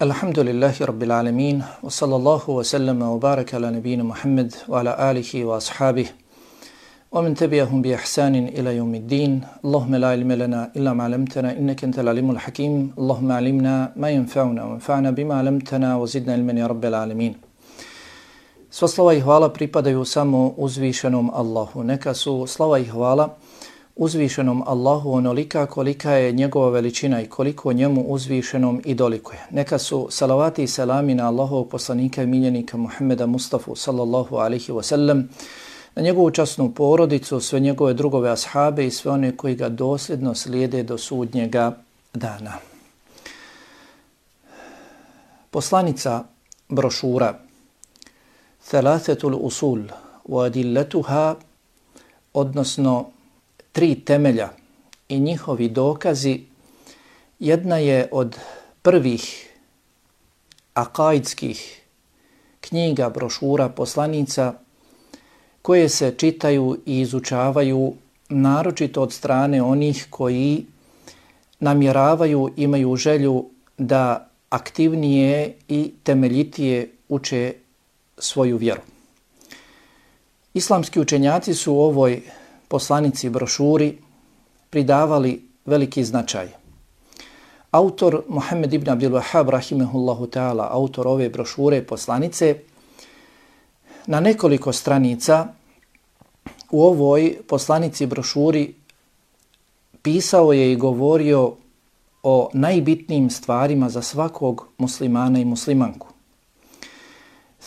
Alhamdulillahi Rabbil Alamin wa sallallahu wa sallama wa baraka ala nabina Muhammad wa ala alihi wa ashabih wa min tabi'ahum bi ihsanin ila yawmiddin. Allahumma la ilma lana illa ma 'allamtana innaka antal alimul hakim. Allahumma 'allimna ma yanfa'una wa anfa'na bima 'allamtana wa zidna ilman ya Rabbil Alamin. Sva slava i hvala pripadaju samo uzvišenom Allahu. Neka su slava i hvala uzvišenom Allahu onolika kolika je njegova veličina i koliko njemu uzvišenom i dolikuje. Neka su salavati i salami na Allahovog poslanika i miljenika Muhammeda Mustafa sallallahu alaihi wasallam, na njegovu časnu porodicu, sve njegove drugove ashabe i sve one koji ga dosljedno slijede do sudnjega dana. Poslanica brošura Thalathetul usul wa adillatuha odnosno tri temelja i njihovi dokazi, jedna je od prvih akaidskih knjiga, brošura, poslanica koje se čitaju i izučavaju naročito od strane onih koji namjeravaju, imaju želju da aktivnije i temeljitije uče svoju vjeru. Islamski učenjaci su u ovoj poslanici brošuri pridavali veliki značaj. Autor Muhammed ibn Abdul Wahab, rahimehullahu ta'ala, autor ove brošure poslanice, na nekoliko stranica u ovoj poslanici brošuri pisao je i govorio o najbitnijim stvarima za svakog muslimana i muslimanku.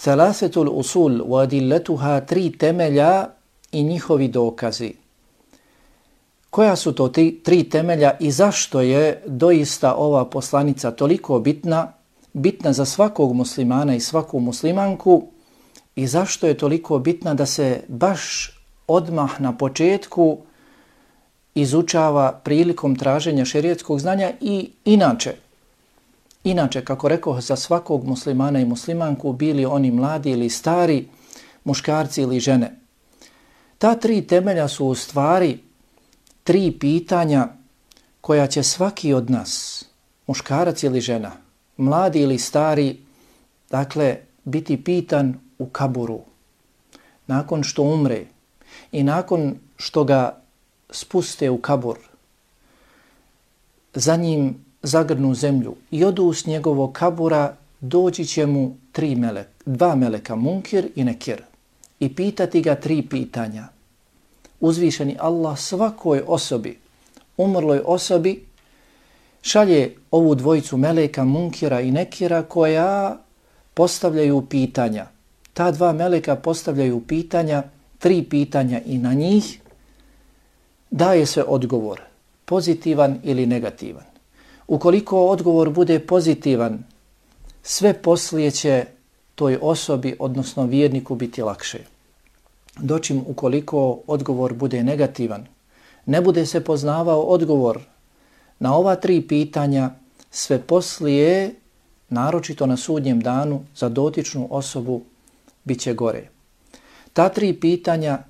Thalathatul usul wa adillatuha tri temelja i njihovi dokazi. Koja su to tri, tri temelja i zašto je doista ova poslanica toliko bitna, bitna za svakog muslimana i svaku muslimanku i zašto je toliko bitna da se baš odmah na početku izučava prilikom traženja šerijetskog znanja i inače. Inače, kako rekao, za svakog muslimana i muslimanku bili oni mladi ili stari, muškarci ili žene – Ta tri temelja su u stvari tri pitanja koja će svaki od nas, muškarac ili žena, mladi ili stari, dakle, biti pitan u kaburu. Nakon što umre i nakon što ga spuste u kabur, za njim zagrnu zemlju i odu s njegovog kabura, doći će mu tri melek, dva meleka, munkir i nekir, i pitati ga tri pitanja uzvišeni Allah svakoj osobi, umrloj osobi, šalje ovu dvojicu meleka, munkira i nekira koja postavljaju pitanja. Ta dva meleka postavljaju pitanja, tri pitanja i na njih daje se odgovor, pozitivan ili negativan. Ukoliko odgovor bude pozitivan, sve poslije će toj osobi, odnosno vjerniku, biti lakše doćim ukoliko odgovor bude negativan, ne bude se poznavao odgovor na ova tri pitanja, sve poslije, naročito na sudnjem danu, za dotičnu osobu bit će gore. Ta tri pitanja,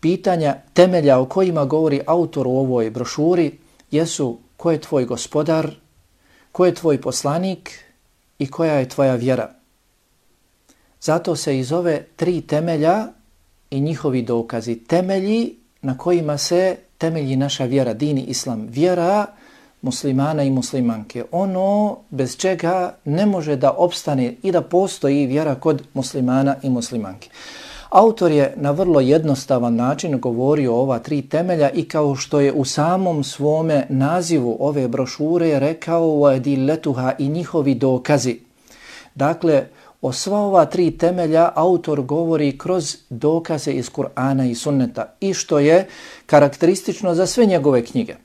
pitanja temelja o kojima govori autor u ovoj brošuri, jesu ko je tvoj gospodar, ko je tvoj poslanik i koja je tvoja vjera. Zato se iz ove tri temelja i njihovi dokazi, temelji na kojima se temelji naša vjera, dini islam, vjera muslimana i muslimanke. Ono bez čega ne može da opstane i da postoji vjera kod muslimana i muslimanke. Autor je na vrlo jednostavan način govorio o ova tri temelja i kao što je u samom svome nazivu ove brošure rekao letuha i njihovi dokazi. Dakle, O sva ova tri temelja autor govori kroz dokaze iz Kur'ana i Sunneta i što je karakteristično za sve njegove knjige.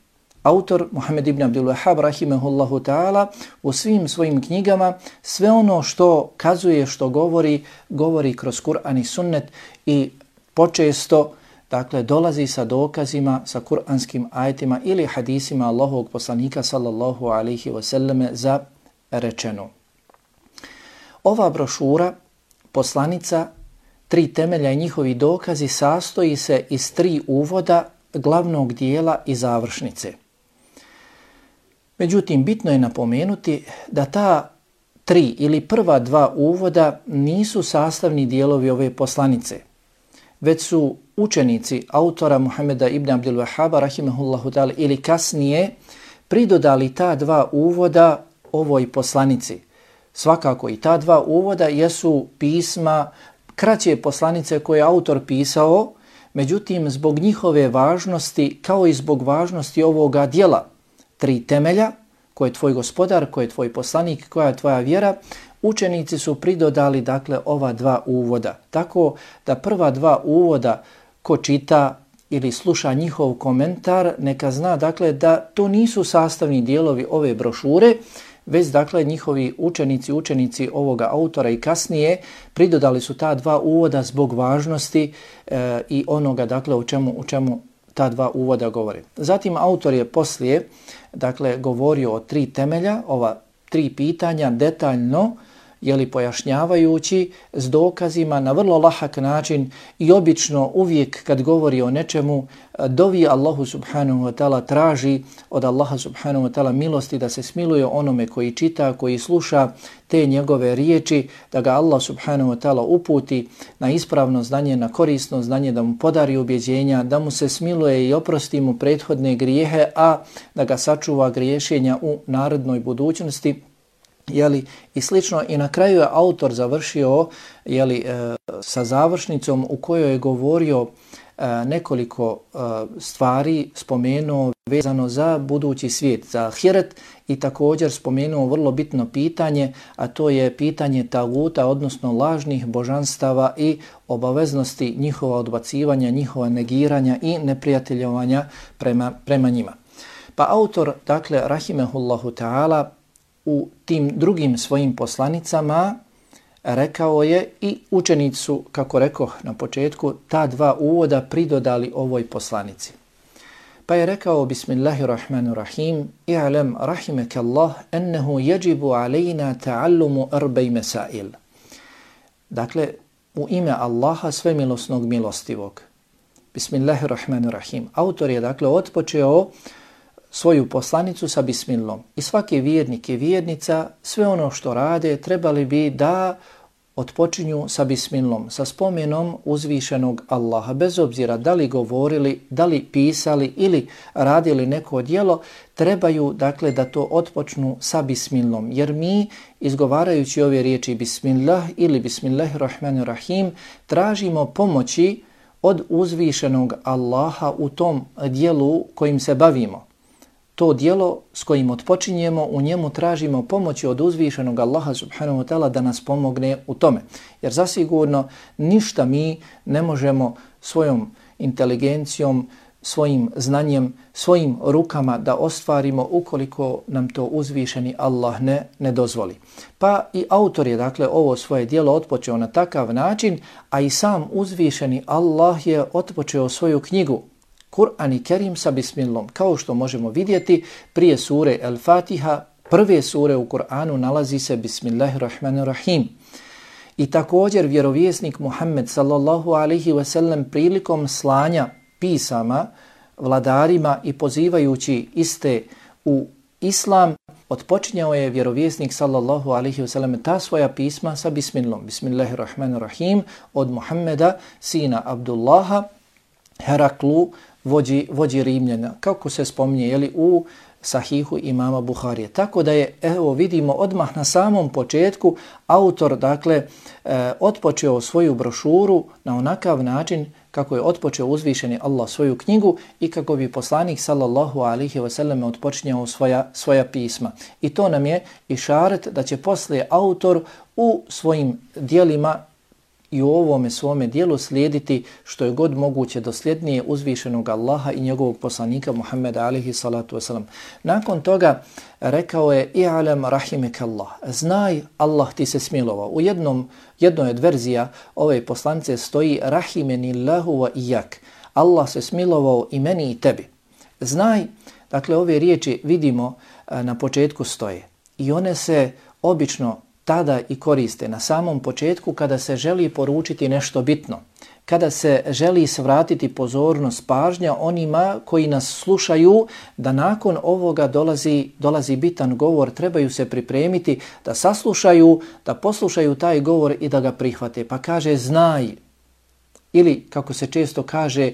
Autor Muhammed ibn Abdul Wahab rahimehullahu ta'ala u svim svojim knjigama sve ono što kazuje, što govori, govori kroz Kur'an i Sunnet i počesto dakle dolazi sa dokazima, sa kur'anskim ajetima ili hadisima Allahovog poslanika sallallahu alaihi wasallame za rečenu. Ova brošura, poslanica, tri temelja i njihovi dokazi sastoji se iz tri uvoda glavnog dijela i završnice. Međutim, bitno je napomenuti da ta tri ili prva dva uvoda nisu sastavni dijelovi ove poslanice, već su učenici autora Muhameda ibn Abdul Wahaba, rahimahullahu ta'ala, ili kasnije, pridodali ta dva uvoda ovoj poslanici. Svakako i ta dva uvoda jesu pisma, kraće poslanice koje je autor pisao, međutim zbog njihove važnosti, kao i zbog važnosti ovoga dijela, tri temelja, ko je tvoj gospodar, ko je tvoj poslanik, koja je tvoja vjera, učenici su pridodali dakle ova dva uvoda. Tako da prva dva uvoda ko čita ili sluša njihov komentar, neka zna dakle da to nisu sastavni dijelovi ove brošure, već dakle njihovi učenici, učenici ovoga autora i kasnije pridodali su ta dva uvoda zbog važnosti e, i onoga dakle u čemu, u čemu ta dva uvoda govore. Zatim autor je poslije dakle govorio o tri temelja, ova tri pitanja detaljno jeli pojašnjavajući s dokazima na vrlo lahak način i obično uvijek kad govori o nečemu dovi Allahu subhanahu wa ta'ala traži od Allaha subhanahu wa ta'ala milosti da se smiluje onome koji čita, koji sluša te njegove riječi, da ga Allah subhanahu wa ta'ala uputi na ispravno znanje, na korisno znanje, da mu podari ubjeđenja, da mu se smiluje i oprosti mu prethodne grijehe, a da ga sačuva griješenja u narodnoj budućnosti jeli, i slično. I na kraju je autor završio jeli, e, sa završnicom u kojoj je govorio e, nekoliko e, stvari, spomenuo vezano za budući svijet, za hiret i također spomenuo vrlo bitno pitanje, a to je pitanje taguta, odnosno lažnih božanstava i obaveznosti njihova odbacivanja, njihova negiranja i neprijateljovanja prema, prema njima. Pa autor, dakle, rahimehullahu ta'ala, u tim drugim svojim poslanicama rekao je i učenicu, kako rekao na početku, ta dva uvoda pridodali ovoj poslanici. Pa je rekao, bismillahirrahmanirrahim, i'alam rahimeke Allah, ennehu jeđibu alejna ta'allumu arbej mesail. Dakle, u ime Allaha sve milosnog milostivog. Bismillahirrahmanirrahim. Autor je, dakle, otpočeo svoju poslanicu sa bismillom. I svaki vjernik i vjernica, sve ono što rade, trebali bi da odpočinju sa bismillom, sa spomenom uzvišenog Allaha. Bez obzira da li govorili, da li pisali ili radili neko djelo, trebaju dakle da to odpočnu sa bismillom. Jer mi, izgovarajući ove riječi bismillah ili bismillahirrahmanirrahim, tražimo pomoći od uzvišenog Allaha u tom dijelu kojim se bavimo to dijelo s kojim otpočinjemo, u njemu tražimo pomoći od uzvišenog Allaha subhanahu wa ta'ala da nas pomogne u tome. Jer zasigurno ništa mi ne možemo svojom inteligencijom, svojim znanjem, svojim rukama da ostvarimo ukoliko nam to uzvišeni Allah ne, ne dozvoli. Pa i autor je dakle ovo svoje dijelo otpočeo na takav način, a i sam uzvišeni Allah je otpočeo svoju knjigu Kur'an i Kerim sa bismillom. Kao što možemo vidjeti, prije sure El Fatiha, prve sure u Kur'anu nalazi se Bismillahirrahmanirrahim. I također vjerovjesnik Muhammed sallallahu alaihi ve sellem prilikom slanja pisama vladarima i pozivajući iste u islam, otpočinjao je vjerovjesnik sallallahu alaihi ve sellem ta svoja pisma sa bismillom. Bismillahirrahmanirrahim od Muhammeda, sina Abdullaha, Heraklu, vođi, vođi Rimljana, kako se spominje jeli, u sahihu imama Buharije. Tako da je, evo vidimo odmah na samom početku, autor dakle e, otpočeo svoju brošuru na onakav način kako je otpočeo uzvišeni Allah svoju knjigu i kako bi poslanik sallallahu alihi wasallam otpočinjao svoja, svoja pisma. I to nam je išaret da će poslije autor u svojim dijelima i u ovome svome dijelu slijediti što je god moguće dosljednije uzvišenog Allaha i njegovog poslanika Muhammeda alihi salatu wasalam. Nakon toga rekao je i'alam rahimek Allah. Znaj Allah ti se smilovao. U jednom, jednoj od verzija ove poslance stoji rahimeni Allahu wa ijak. Allah se smilovao i meni i tebi. Znaj, dakle ove riječi vidimo eh, na početku stoje i one se obično tada i koriste na samom početku kada se želi poručiti nešto bitno, kada se želi svratiti pozornost pažnja onima koji nas slušaju da nakon ovoga dolazi, dolazi bitan govor, trebaju se pripremiti da saslušaju, da poslušaju taj govor i da ga prihvate. Pa kaže znaj ili kako se često kaže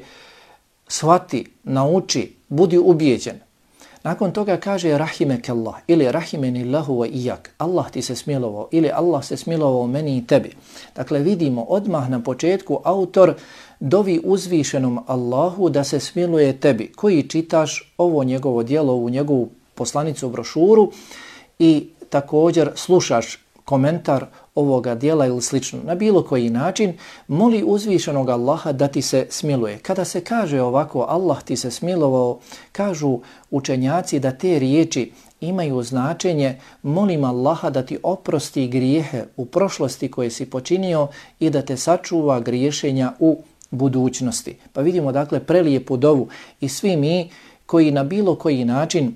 shvati, nauči, budi ubijeđen. Nakon toga kaže rahimek Allah ili rahimeni Allahu wa ijak. Allah ti se smilovao ili Allah se smilovao meni i tebi. Dakle, vidimo odmah na početku autor dovi uzvišenom Allahu da se smiluje tebi koji čitaš ovo njegovo dijelo u njegovu poslanicu brošuru i također slušaš komentar ovoga dijela ili slično, na bilo koji način, moli uzvišenog Allaha da ti se smiluje. Kada se kaže ovako, Allah ti se smilovao, kažu učenjaci da te riječi imaju značenje, molim Allaha da ti oprosti grijehe u prošlosti koje si počinio i da te sačuva griješenja u budućnosti. Pa vidimo dakle prelijepu dovu i svi mi koji na bilo koji način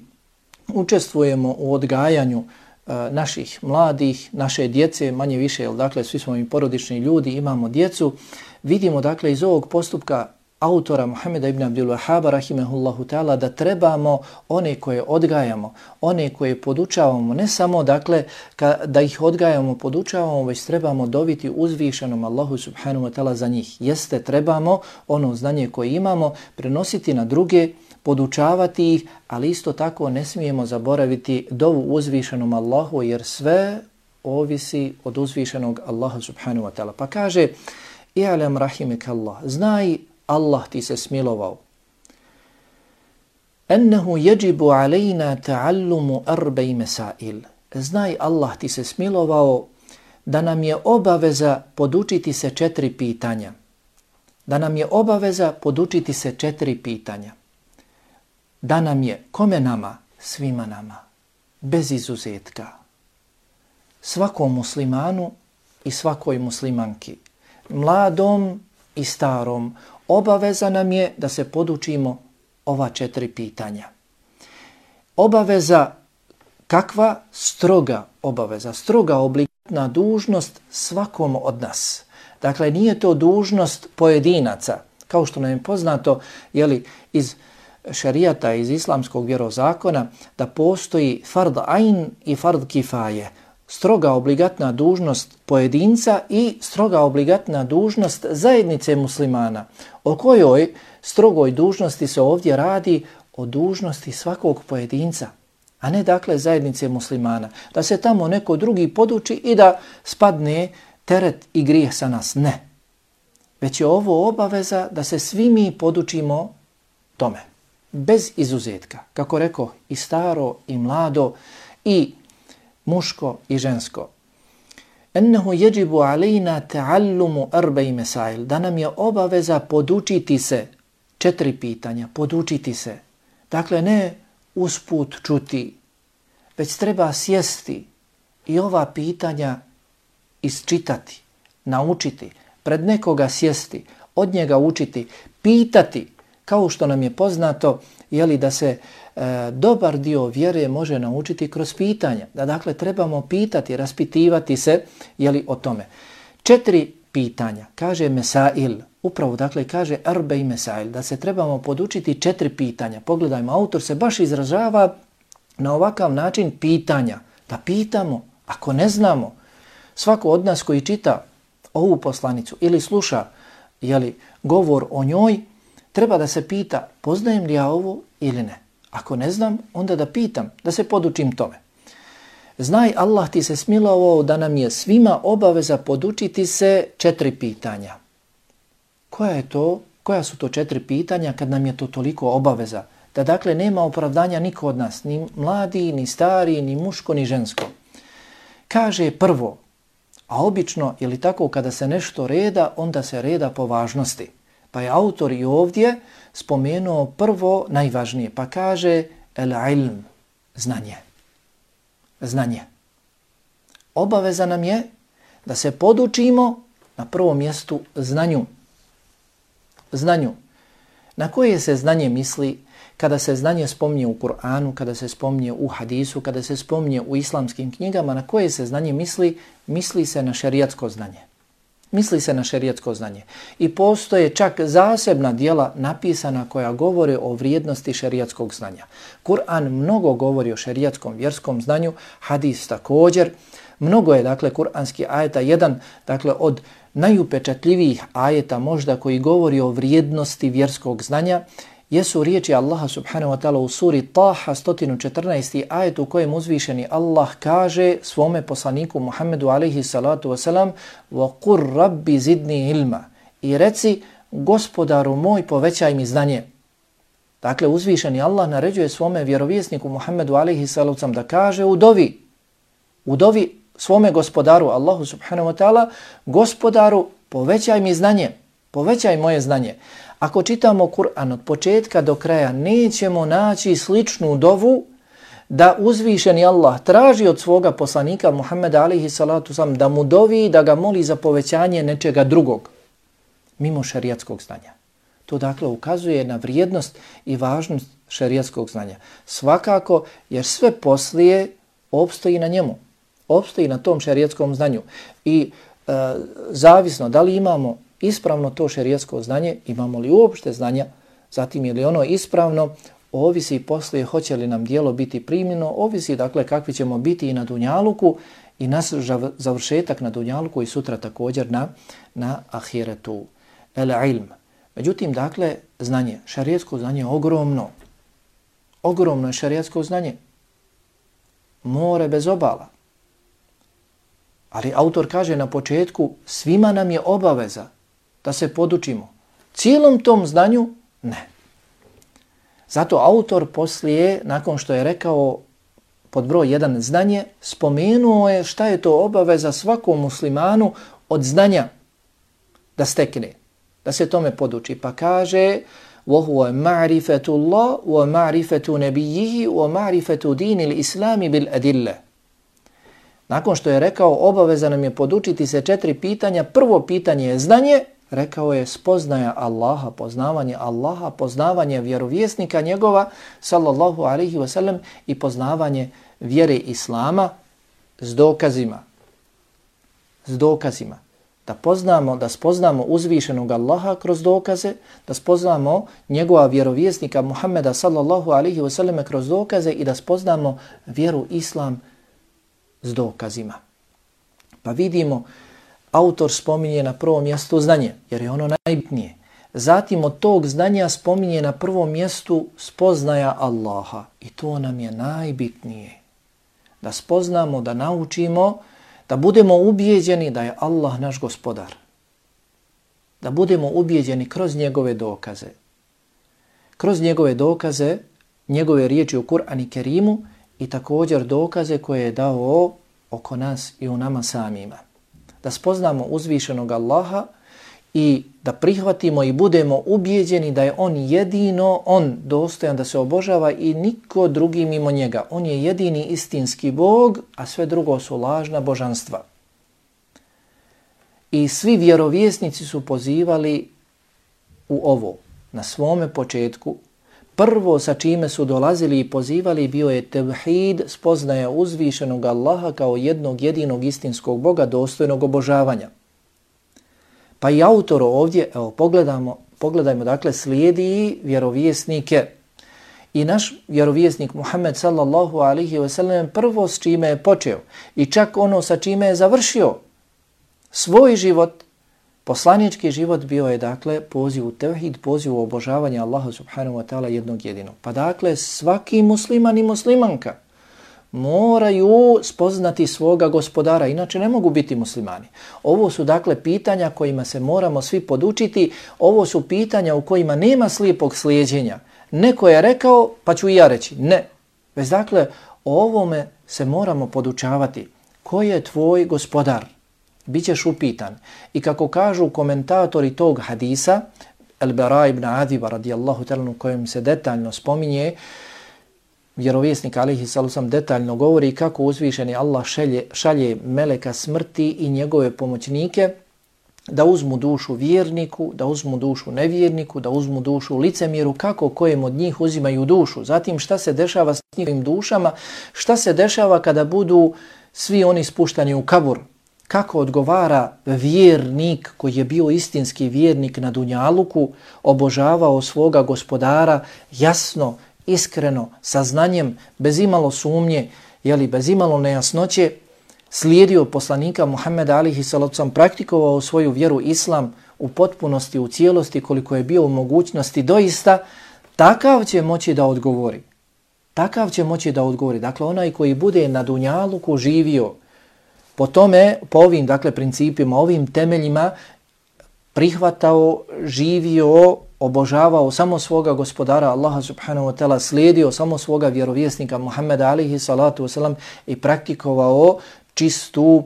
učestvujemo u odgajanju E, naših mladih, naše djece, manje više, jel, dakle, svi smo mi porodični ljudi, imamo djecu, vidimo, dakle, iz ovog postupka autora Muhammeda ibn Abdul Wahaba, rahimehullahu ta'ala, da trebamo one koje odgajamo, one koje podučavamo, ne samo, dakle, ka, da ih odgajamo, podučavamo, već trebamo dobiti uzvišenom Allahu subhanahu wa ta'ala za njih. Jeste, trebamo ono znanje koje imamo prenositi na druge, podučavati ih, ali isto tako ne smijemo zaboraviti dovu uzvišenom Allahu, jer sve ovisi od uzvišenog Allaha subhanahu wa ta'ala. Pa kaže, i'alam rahimik Allah, znaj Allah ti se smilovao. Ennehu jeđibu alejna ta'allumu arbej mesail. Znaj Allah ti se smilovao da nam je obaveza podučiti se četiri pitanja. Da nam je obaveza podučiti se četiri pitanja da nam je, kome nama, svima nama, bez izuzetka, svakom muslimanu i svakoj muslimanki, mladom i starom, obaveza nam je da se podučimo ova četiri pitanja. Obaveza kakva? Stroga obaveza, stroga oblikatna dužnost svakom od nas. Dakle, nije to dužnost pojedinaca, kao što nam je poznato, jeli, iz šarijata iz islamskog vjerozakona da postoji fard ain i fard kifaje. Stroga obligatna dužnost pojedinca i stroga obligatna dužnost zajednice muslimana. O kojoj strogoj dužnosti se ovdje radi o dužnosti svakog pojedinca, a ne dakle zajednice muslimana. Da se tamo neko drugi poduči i da spadne teret i grijeh sa nas. Ne. Već je ovo obaveza da se svi mi podučimo tome bez izuzetka, kako rekao, i staro i mlado i muško i žensko. Ennehu jeđibu alejna ta'allumu arbej mesail, da nam je obaveza podučiti se četiri pitanja, podučiti se. Dakle, ne usput čuti, već treba sjesti i ova pitanja isčitati, naučiti, pred nekoga sjesti, od njega učiti, pitati, kao što nam je poznato je li da se e, dobar dio vjere može naučiti kroz pitanja. Da dakle trebamo pitati, raspitivati se je li o tome. Četiri pitanja, kaže Mesail, upravo dakle kaže Arbe i Mesail, da se trebamo podučiti četiri pitanja. Pogledajmo, autor se baš izražava na ovakav način pitanja. Da pitamo, ako ne znamo, svako od nas koji čita ovu poslanicu ili sluša jeli, govor o njoj, treba da se pita poznajem li ja ovo ili ne. Ako ne znam, onda da pitam, da se podučim tome. Znaj Allah ti se smilovao da nam je svima obaveza podučiti se četiri pitanja. Koja je to? Koja su to četiri pitanja kad nam je to toliko obaveza? Da dakle nema opravdanja niko od nas, ni mladi, ni stari, ni muško, ni žensko. Kaže prvo, a obično, ili tako, kada se nešto reda, onda se reda po važnosti. Pa je autor i ovdje spomenuo prvo najvažnije, pa kaže el ilm, znanje. Znanje. Obaveza nam je da se podučimo na prvom mjestu znanju. Znanju. Na koje se znanje misli kada se znanje spomnije u Kur'anu, kada se spomnije u hadisu, kada se spomnije u islamskim knjigama, na koje se znanje misli? Misli se na šerijatsko znanje. Misli se na šerijatsko znanje. I postoje čak zasebna dijela napisana koja govore o vrijednosti šerijatskog znanja. Kur'an mnogo govori o šerijatskom vjerskom znanju, hadis također. Mnogo je, dakle, kur'anski ajeta, jedan, dakle, od najupečatljivijih ajeta možda koji govori o vrijednosti vjerskog znanja jesu riječi Allaha subhanahu wa ta'ala u suri Taha 114. ajet u kojem uzvišeni Allah kaže svome poslaniku Muhammedu alaihi salatu wasalam وَقُرْ رَبِّ زِدْنِي ilma i reci gospodaru moj povećaj mi znanje. Dakle, uzvišeni Allah naređuje svome vjerovjesniku Muhammedu alaihi salatu da kaže u dovi, u dovi svome gospodaru Allahu subhanahu wa ta'ala gospodaru povećaj mi znanje, povećaj moje znanje. Ako čitamo Kur'an od početka do kraja, nećemo naći sličnu dovu da uzvišeni Allah traži od svoga poslanika Muhammeda alihi salatu sam da mu dovi da ga moli za povećanje nečega drugog, mimo šarijatskog znanja. To dakle ukazuje na vrijednost i važnost šarijatskog znanja. Svakako, jer sve poslije opstoji na njemu, opstoji na tom šarijatskom znanju. I e, zavisno da li imamo ispravno to šerijatsko znanje, imamo li uopšte znanja, zatim je li ono ispravno, ovisi i poslije hoće li nam dijelo biti primljeno, ovisi dakle kakvi ćemo biti i na Dunjaluku i nas završetak na Dunjaluku i sutra također na, na Ahiretu. El ilm. Međutim, dakle, znanje, šarijetsko znanje je ogromno. Ogromno je šarijetsko znanje. More bez obala. Ali autor kaže na početku, svima nam je obaveza da se podučimo. Cijelom tom znanju ne. Zato autor poslije, nakon što je rekao pod broj jedan znanje, spomenuo je šta je to obaveza svakom muslimanu od znanja da stekne, da se tome poduči. Pa kaže وَهُوَ مَعْرِفَةُ اللَّهُ وَمَعْرِفَةُ نَبِيِّهِ وَمَعْرِفَةُ دِينِ الْإِسْلَامِ بِالْأَدِلَّةِ Nakon što je rekao obaveza nam je podučiti se četiri pitanja, prvo pitanje je znanje, rekao je spoznaja Allaha, poznavanje Allaha, poznavanje vjerovjesnika njegova, sallallahu alaihi wasallam, i poznavanje vjere Islama s dokazima. S dokazima. Da poznamo, da spoznamo uzvišenog Allaha kroz dokaze, da spoznamo njegova vjerovjesnika Muhammeda sallallahu alaihi wasallam kroz dokaze i da spoznamo vjeru Islam s dokazima. Pa vidimo autor spominje na prvom mjestu znanje, jer je ono najbitnije. Zatim od tog znanja spominje na prvom mjestu spoznaja Allaha. I to nam je najbitnije. Da spoznamo, da naučimo, da budemo ubijeđeni da je Allah naš gospodar. Da budemo ubijeđeni kroz njegove dokaze. Kroz njegove dokaze, njegove riječi u Kur'an i Kerimu i također dokaze koje je dao oko nas i u nama samima da spoznamo uzvišenog Allaha i da prihvatimo i budemo ubijeđeni da je on jedino, on dostojan da se obožava i niko drugi mimo njega. On je jedini istinski Bog, a sve drugo su lažna božanstva. I svi vjerovjesnici su pozivali u ovo, na svome početku, prvo sa čime su dolazili i pozivali bio je tevhid, spoznaja uzvišenog Allaha kao jednog jedinog istinskog Boga dostojnog obožavanja. Pa i autor ovdje, evo pogledamo, pogledajmo, dakle slijedi vjerovjesnike. I naš vjerovjesnik Muhammed sallallahu alihi wasallam prvo s čime je počeo i čak ono sa čime je završio svoj život Poslanički život bio je dakle poziv u tevhid, poziv u obožavanje Allaha subhanahu wa ta'ala jednog jedinog. Pa dakle svaki musliman i muslimanka moraju spoznati svoga gospodara, inače ne mogu biti muslimani. Ovo su dakle pitanja kojima se moramo svi podučiti, ovo su pitanja u kojima nema slijepog slijedjenja. Neko je rekao, pa ću i ja reći, ne. Već dakle, o ovome se moramo podučavati. Ko je tvoj gospodar? Bit ćeš upitan. I kako kažu komentatori tog hadisa, Al-Bara ibn Adiba radijallahu talanu kojem se detaljno spominje, vjerovjesnik alihi salusam detaljno govori kako uzvišeni Allah šalje, šalje meleka smrti i njegove pomoćnike da uzmu dušu vjerniku, da uzmu dušu nevjerniku, da uzmu dušu licemjeru, kako kojem od njih uzimaju dušu. Zatim šta se dešava s njihovim dušama, šta se dešava kada budu svi oni spuštani u kabur. Kako odgovara vjernik koji je bio istinski vjernik na Dunjaluku, obožavao svoga gospodara jasno, iskreno, sa znanjem, bez imalo sumnje, jeli, bez imalo nejasnoće, slijedio poslanika Muhammeda alihi salacom, praktikovao svoju vjeru islam u potpunosti, u cijelosti, koliko je bio u mogućnosti doista, takav će moći da odgovori. Takav će moći da odgovori. Dakle, onaj koji bude na Dunjaluku živio po tome, po ovim dakle, principima, ovim temeljima, prihvatao, živio, obožavao samo svoga gospodara Allaha subhanahu wa ta'ala, slijedio samo svoga vjerovjesnika Muhammeda alihi salatu wasalam i praktikovao čistu,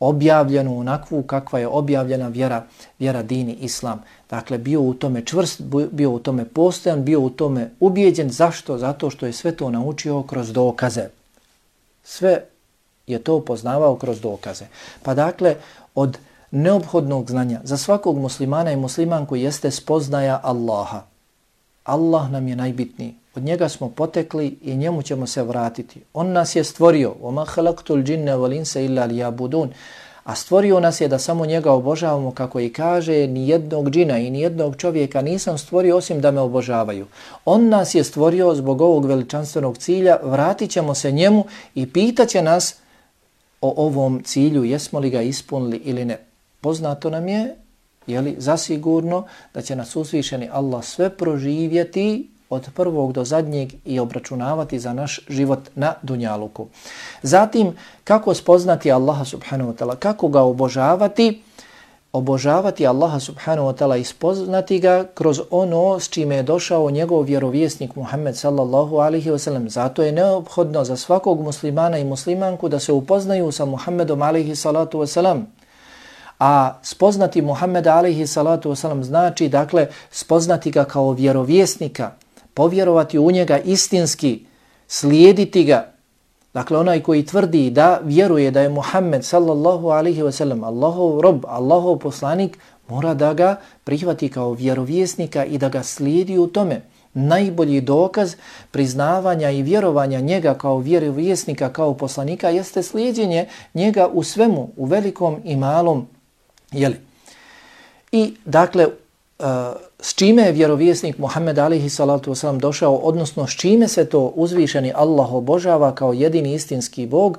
objavljenu onakvu kakva je objavljena vjera, vjera dini islam. Dakle, bio u tome čvrst, bio u tome postojan, bio u tome ubijeđen. Zašto? Zato što je sve to naučio kroz dokaze. Sve je to poznavao kroz dokaze. Pa dakle, od neophodnog znanja za svakog muslimana i muslimanku jeste spoznaja Allaha. Allah nam je najbitniji. Od njega smo potekli i njemu ćemo se vratiti. On nas je stvorio. وَمَا خَلَقْتُ الْجِنَّ وَلِنْسَ إِلَّا لِيَابُدُونَ A stvorio nas je da samo njega obožavamo, kako i kaže, ni jednog džina i ni jednog čovjeka nisam stvorio osim da me obožavaju. On nas je stvorio zbog ovog veličanstvenog cilja, vratit ćemo se njemu i pitaće nas o ovom cilju, jesmo li ga ispunili ili ne. Poznato nam je, jeli, zasigurno, da će nas uzvišeni Allah sve proživjeti od prvog do zadnjeg i obračunavati za naš život na Dunjaluku. Zatim, kako spoznati Allaha subhanahu wa ta'ala, kako ga obožavati, obožavati Allaha subhanahu wa ta'ala i spoznati ga kroz ono s čime je došao njegov vjerovjesnik Muhammed sallallahu alihi wasallam. Zato je neophodno za svakog muslimana i muslimanku da se upoznaju sa Muhammedom alihi salatu wasallam. A spoznati Muhammeda alihi salatu wasallam znači, dakle, spoznati ga kao vjerovjesnika, povjerovati u njega istinski, slijediti ga. Dakle, onaj koji tvrdi da vjeruje da je Muhammed sallallahu alaihi wasallam Allahov rob, Allahov poslanik, mora da ga prihvati kao vjerovjesnika i da ga slijedi u tome. Najbolji dokaz priznavanja i vjerovanja njega kao vjerovjesnika, kao poslanika, jeste slijedjenje njega u svemu, u velikom i malom. Jeli? I, dakle, s čime je vjerovjesnik Muhammed alihi salatu wasalam došao, odnosno s čime se to uzvišeni Allah obožava kao jedini istinski Bog,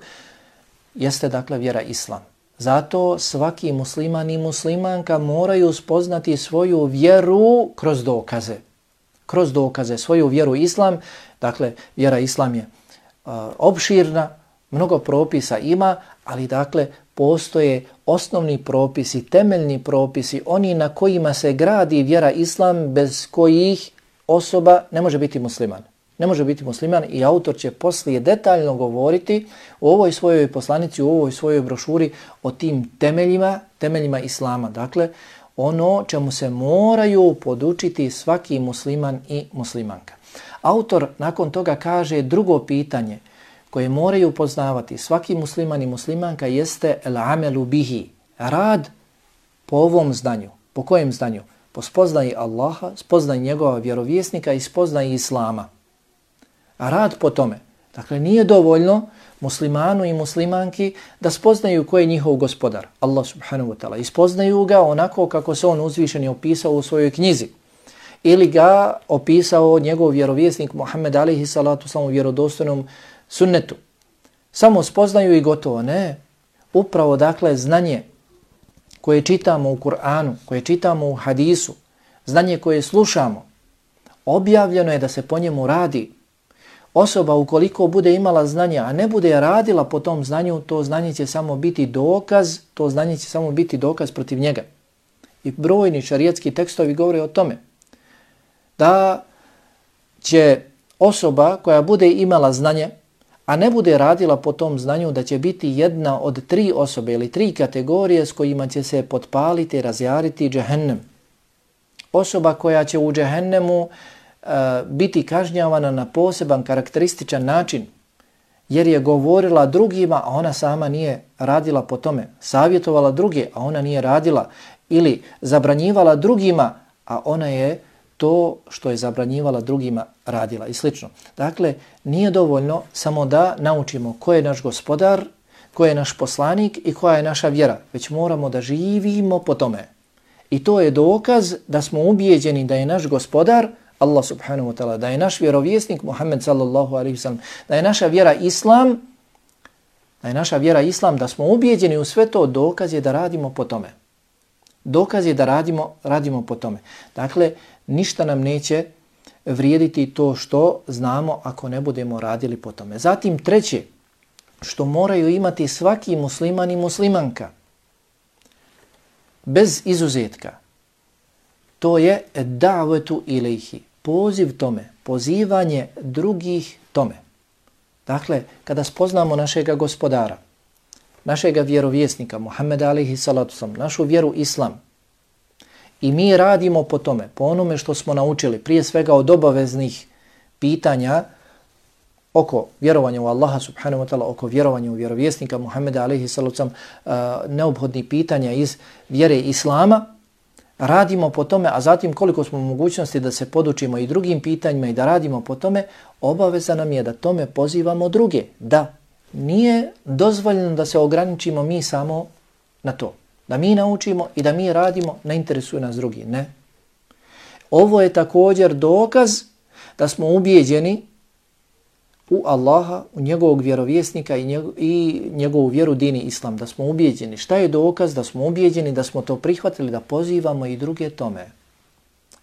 jeste dakle vjera Islam. Zato svaki musliman i muslimanka moraju spoznati svoju vjeru kroz dokaze. Kroz dokaze svoju vjeru Islam, dakle vjera Islam je uh, obširna, mnogo propisa ima, ali dakle postoje osnovni propisi, temeljni propisi, oni na kojima se gradi vjera islam bez kojih osoba ne može biti musliman. Ne može biti musliman i autor će poslije detaljno govoriti u ovoj svojoj poslanici, u ovoj svojoj brošuri o tim temeljima, temeljima islama. Dakle, ono čemu se moraju podučiti svaki musliman i muslimanka. Autor nakon toga kaže drugo pitanje – koje moraju poznavati svaki musliman i muslimanka jeste el amelu bihi, rad po ovom znanju. Po kojem znanju? Po spoznaji Allaha, spoznaji njegova vjerovjesnika i spoznaji Islama. A rad po tome. Dakle, nije dovoljno muslimanu i muslimanki da spoznaju ko je njihov gospodar, Allah subhanahu wa ta'ala. I spoznaju ga onako kako se on uzvišen i opisao u svojoj knjizi. Ili ga opisao njegov vjerovjesnik Muhammed alaihi salatu samu vjerodostojnom sunnetu. Samo spoznaju i gotovo. Ne. Upravo dakle znanje koje čitamo u Kur'anu, koje čitamo u hadisu, znanje koje slušamo, objavljeno je da se po njemu radi. Osoba ukoliko bude imala znanje, a ne bude radila po tom znanju, to znanje će samo biti dokaz, to znanje će samo biti dokaz protiv njega. I brojni šarijetski tekstovi govore o tome da će osoba koja bude imala znanje, a ne bude radila po tom znanju da će biti jedna od tri osobe ili tri kategorije s kojima će se potpaliti, razjariti džehennem. Osoba koja će u džehennemu e, biti kažnjavana na poseban karakterističan način jer je govorila drugima, a ona sama nije radila po tome. Savjetovala druge, a ona nije radila. Ili zabranjivala drugima, a ona je to što je zabranjivala drugima radila i slično. Dakle, nije dovoljno samo da naučimo ko je naš gospodar, ko je naš poslanik i koja je naša vjera, već moramo da živimo po tome. I to je dokaz da smo ubijeđeni da je naš gospodar Allah subhanahu wa ta'ala, da je naš vjerovjesnik Muhammed sallallahu alaihi sallam, da je naša vjera Islam, da je naša vjera Islam, da smo ubijeđeni u sve to, dokaz je da radimo po tome. Dokaz je da radimo, radimo po tome. Dakle, ništa nam neće vrijediti to što znamo ako ne budemo radili po tome. Zatim treće, što moraju imati svaki musliman i muslimanka, bez izuzetka, to je da'vetu ilaihi, poziv tome, pozivanje drugih tome. Dakle, kada spoznamo našega gospodara, našega vjerovjesnika, Muhammeda alaihi salatu sam, našu vjeru islam, i mi radimo po tome, po onome što smo naučili, prije svega od obaveznih pitanja oko vjerovanja u Allaha subhanahu wa ta'ala, oko vjerovanja u vjerovjesnika Muhammeda alaihi sallam, sam, uh, pitanja iz vjere islama, radimo po tome, a zatim koliko smo mogućnosti da se podučimo i drugim pitanjima i da radimo po tome, obaveza nam je da tome pozivamo druge. Da, nije dozvoljeno da se ograničimo mi samo na to. Da mi naučimo i da mi radimo, ne interesuju nas drugi. Ne. Ovo je također dokaz da smo ubijeđeni u Allaha, u njegovog vjerovjesnika i, njegov, i njegovu vjeru dini islam, da smo ubijeđeni. Šta je dokaz da smo ubijeđeni, da smo to prihvatili, da pozivamo i druge tome?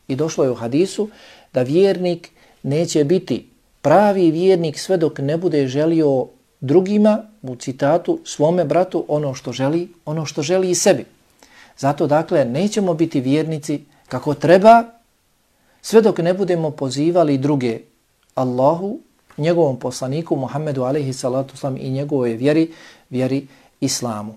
I došlo je u hadisu da vjernik neće biti pravi vjernik sve dok ne bude želio drugima, u citatu, svome bratu ono što želi, ono što želi i sebi. Zato dakle nećemo biti vjernici kako treba sve dok ne budemo pozivali druge Allahu njegovom poslaniku Muhammedu alaihi salatu islam i njegovoj vjeri, vjeri islamu.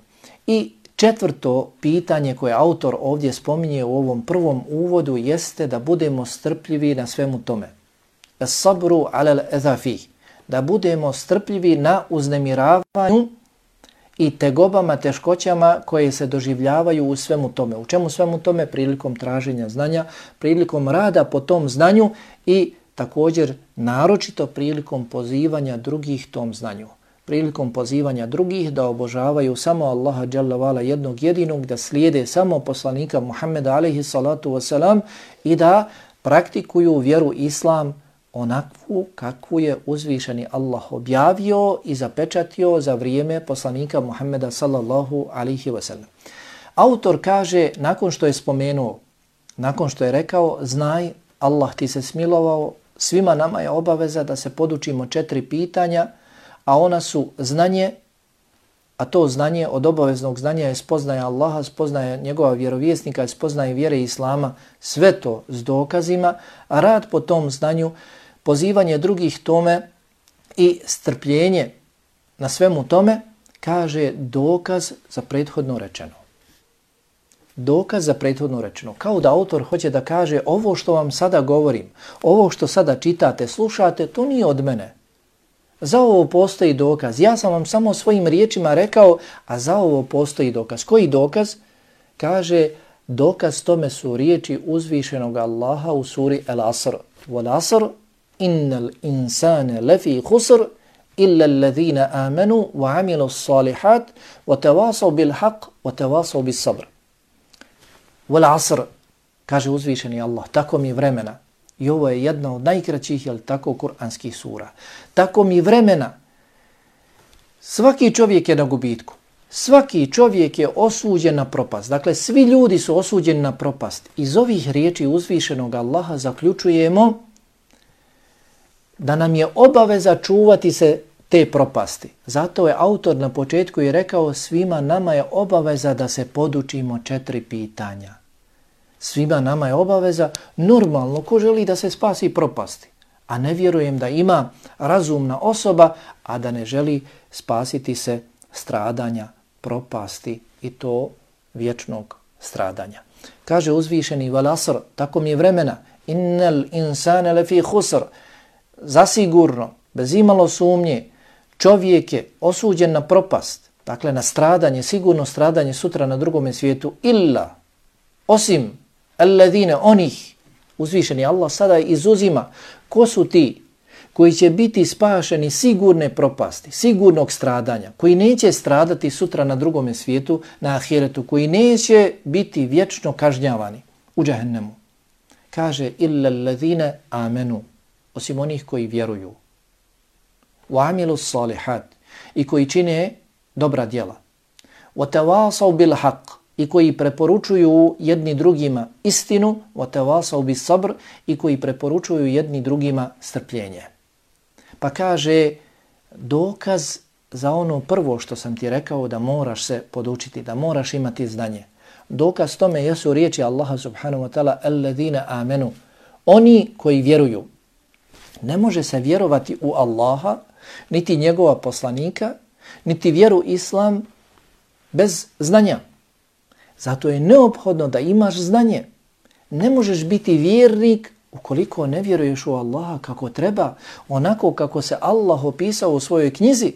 I četvrto pitanje koje autor ovdje spominje u ovom prvom uvodu jeste da budemo strpljivi na svemu tome. Sabru alal ezafih. Da budemo strpljivi na uznemiravanju i tegobama, teškoćama koje se doživljavaju u svemu tome. U čemu svemu tome? Prilikom traženja znanja, prilikom rada po tom znanju i također naročito prilikom pozivanja drugih tom znanju. Prilikom pozivanja drugih da obožavaju samo Allaha dželle Vala jednog jedinog, da slijede samo poslanika Muhammeda alaihi salatu wasalam i da praktikuju vjeru Islam onakvu kakvu je uzvišeni Allah objavio i zapečatio za vrijeme poslanika Muhammeda sallallahu alihi wasallam. Autor kaže, nakon što je spomenuo, nakon što je rekao, znaj Allah ti se smilovao, svima nama je obaveza da se podučimo četiri pitanja, a ona su znanje, a to znanje od obaveznog znanja je spoznaje Allaha, spoznaje njegova vjerovjesnika, spoznaje vjere Islama, sve to s dokazima, a rad po tom znanju, pozivanje drugih tome i strpljenje na svemu tome, kaže dokaz za prethodno rečeno dokaz za prethodno rečeno. Kao da autor hoće da kaže ovo što vam sada govorim, ovo što sada čitate, slušate, to nije od mene. Za ovo postoji dokaz. Ja sam vam samo svojim riječima rekao, a za ovo postoji dokaz. Koji dokaz? Kaže, dokaz tome su riječi uzvišenog Allaha u suri El Asr. Wal Asr, innal insane lefi husr, illa alladhina amanu wa amilu salihat wa tawasaw bil haq wa tawasaw bil sabr. Wal asr, kaže uzvišeni Allah, tako mi vremena. I ovo je jedna od najkraćih, jel tako, kuranskih sura. Tako mi vremena. Svaki čovjek je na gubitku. Svaki čovjek je osuđen na propast. Dakle, svi ljudi su osuđeni na propast. Iz ovih riječi uzvišenog Allaha zaključujemo da nam je obaveza čuvati se te propasti. Zato je autor na početku i rekao svima nama je obaveza da se podučimo četiri pitanja. Svima nama je obaveza normalno ko želi da se spasi propasti. A ne vjerujem da ima razumna osoba, a da ne želi spasiti se stradanja, propasti i to vječnog stradanja. Kaže uzvišeni Valasr, tako mi je vremena, innel insane lefi husr, zasigurno, bez imalo sumnje, čovjek je osuđen na propast, dakle na stradanje, sigurno stradanje sutra na drugome svijetu, illa, osim, alladine, onih, uzvišeni Allah sada izuzima, ko su ti koji će biti spašeni sigurne propasti, sigurnog stradanja, koji neće stradati sutra na drugome svijetu, na ahiretu, koji neće biti vječno kažnjavani u džahennemu. Kaže, illa alladine amenu, osim onih koji vjeruju. Wa amilu salihat, i koji čine dobra djela. Wa tawasaw bil haqq, i koji preporučuju jedni drugima istinu, wa tawasaw bis sabr, i koji preporučuju jedni drugima strpljenje. Pa kaže, dokaz za ono prvo što sam ti rekao da moraš se podučiti, da moraš imati znanje. Dokaz tome jesu riječi Allaha subhanahu wa ta'ala alladhina amenu. Oni koji vjeruju. Ne može se vjerovati u Allaha, niti njegova poslanika, niti vjeru Islam bez znanja. Zato je neophodno da imaš znanje. Ne možeš biti vjernik ukoliko ne vjeruješ u Allaha kako treba, onako kako se Allah opisao u svojoj knjizi,